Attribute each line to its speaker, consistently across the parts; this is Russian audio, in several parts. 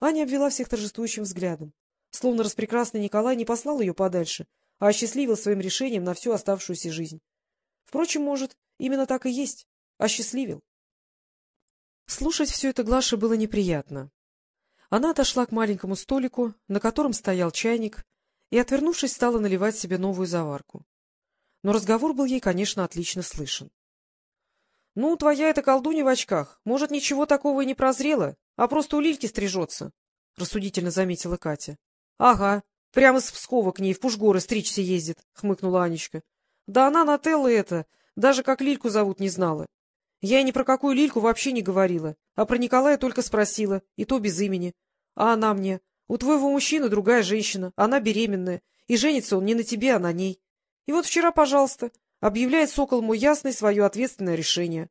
Speaker 1: Аня обвела всех торжествующим взглядом. Словно распрекрасный Николай не послал ее подальше, а осчастливил своим решением на всю оставшуюся жизнь. Впрочем, может, именно так и есть. Осчастливил. Слушать все это Глаше было неприятно. Она отошла к маленькому столику, на котором стоял чайник, и, отвернувшись, стала наливать себе новую заварку. Но разговор был ей, конечно, отлично слышен. — Ну, твоя эта колдунья в очках, может, ничего такого и не прозрела, а просто у Лильки стрижется, — рассудительно заметила Катя. — Ага, прямо с Пскова к ней в Пушгоры стричься ездит, — хмыкнула Анечка. — Да она на Теллы это, даже как Лильку зовут не знала. Я и ни про какую Лильку вообще не говорила, а про Николая только спросила, и то без имени. А она мне, у твоего мужчины другая женщина, она беременная, и женится он не на тебе, а на ней. И вот вчера, пожалуйста, объявляет Сокол мой ясный свое ответственное решение.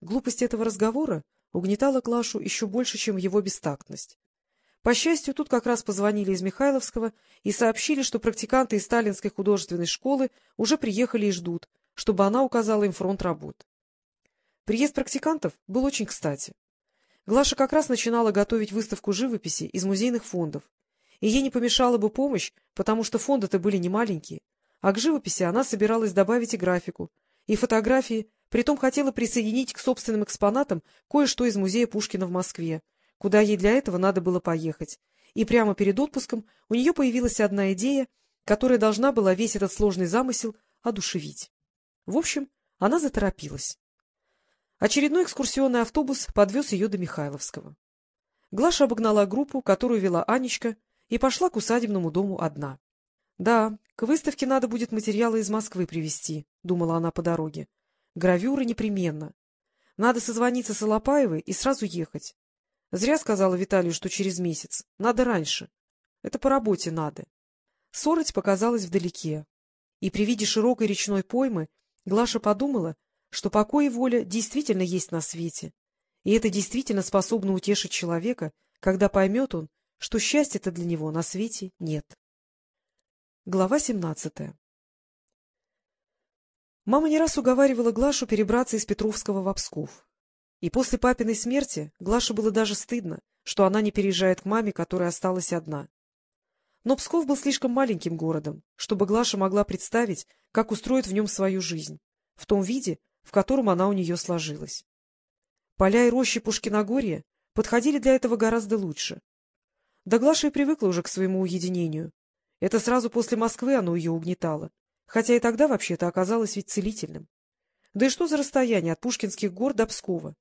Speaker 1: Глупость этого разговора угнетала Клашу еще больше, чем его бестактность. По счастью, тут как раз позвонили из Михайловского и сообщили, что практиканты из Сталинской художественной школы уже приехали и ждут, чтобы она указала им фронт работ. Приезд практикантов был очень кстати. Глаша как раз начинала готовить выставку живописи из музейных фондов, и ей не помешала бы помощь, потому что фонды-то были не маленькие, а к живописи она собиралась добавить и графику, и фотографии, притом хотела присоединить к собственным экспонатам кое-что из музея Пушкина в Москве, куда ей для этого надо было поехать. И прямо перед отпуском у нее появилась одна идея, которая должна была весь этот сложный замысел одушевить. В общем, она заторопилась. Очередной экскурсионный автобус подвез ее до Михайловского. Глаша обогнала группу, которую вела Анечка, и пошла к усадебному дому одна. — Да, к выставке надо будет материалы из Москвы привезти, — думала она по дороге. — Гравюры непременно. Надо созвониться с Алапаевой и сразу ехать. Зря сказала Виталию, что через месяц. Надо раньше. Это по работе надо. Сороть показалась вдалеке. И при виде широкой речной поймы Глаша подумала, что покой и воля действительно есть на свете. И это действительно способно утешить человека, когда поймет он, что счастья-то для него на свете нет. Глава семнадцатая Мама не раз уговаривала Глашу перебраться из Петровского в Псков. И после папиной смерти Глаше было даже стыдно, что она не переезжает к маме, которая осталась одна. Но Псков был слишком маленьким городом, чтобы Глаша могла представить, как устроит в нем свою жизнь, в том виде, в котором она у нее сложилась. Поля и рощи Пушкиногорья подходили для этого гораздо лучше. Да Глаша и привыкла уже к своему уединению. Это сразу после Москвы оно ее угнетало, хотя и тогда вообще-то оказалось ведь целительным. Да и что за расстояние от Пушкинских гор до Пскова?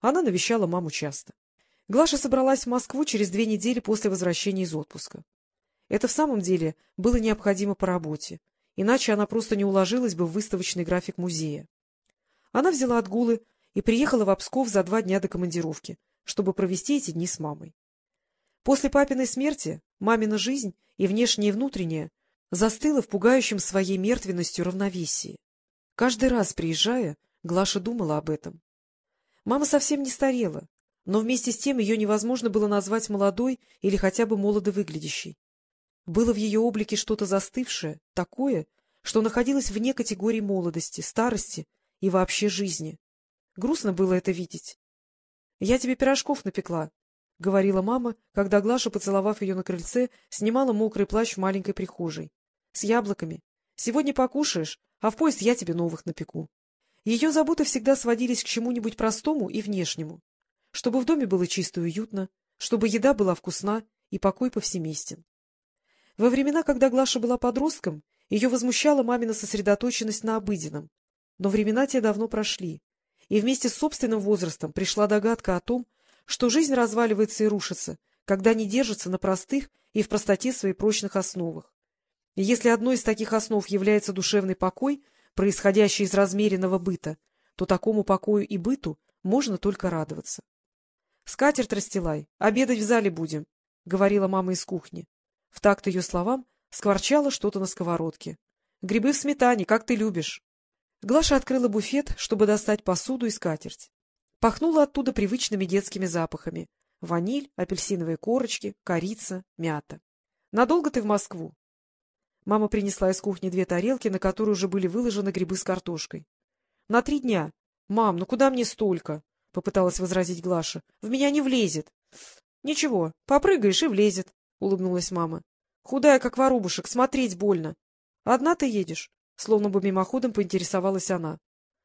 Speaker 1: Она навещала маму часто. Глаша собралась в Москву через две недели после возвращения из отпуска. Это в самом деле было необходимо по работе, иначе она просто не уложилась бы в выставочный график музея. Она взяла отгулы и приехала в Псков за два дня до командировки, чтобы провести эти дни с мамой. После папиной смерти мамина жизнь, и внешняя и внутренняя, застыла в пугающем своей мертвенностью равновесии. Каждый раз, приезжая, Глаша думала об этом. Мама совсем не старела, но вместе с тем ее невозможно было назвать молодой или хотя бы молодо выглядящей. Было в ее облике что-то застывшее, такое, что находилось вне категории молодости, старости и вообще жизни. Грустно было это видеть. — Я тебе пирожков напекла, — говорила мама, когда Глаша, поцеловав ее на крыльце, снимала мокрый плащ в маленькой прихожей. — С яблоками. Сегодня покушаешь, а в поезд я тебе новых напеку. Ее заботы всегда сводились к чему-нибудь простому и внешнему, чтобы в доме было чисто и уютно, чтобы еда была вкусна и покой повсеместен. Во времена, когда Глаша была подростком, ее возмущала мамина сосредоточенность на обыденном, но времена те давно прошли, и вместе с собственным возрастом пришла догадка о том, что жизнь разваливается и рушится, когда не держится на простых и в простоте своих прочных основах. Если одной из таких основ является душевный покой — происходящей из размеренного быта, то такому покою и быту можно только радоваться. — Скатерть расстилай, обедать в зале будем, — говорила мама из кухни. В такт ее словам скворчало что-то на сковородке. — Грибы в сметане, как ты любишь. Глаша открыла буфет, чтобы достать посуду и скатерть. Пахнуло оттуда привычными детскими запахами. Ваниль, апельсиновые корочки, корица, мята. — Надолго ты в Москву? Мама принесла из кухни две тарелки, на которые уже были выложены грибы с картошкой. — На три дня. — Мам, ну куда мне столько? — попыталась возразить Глаша. — В меня не влезет. — Ничего, попрыгаешь и влезет, — улыбнулась мама. — Худая, как воробушек, смотреть больно. Одна ты едешь? — словно бы мимоходом поинтересовалась она.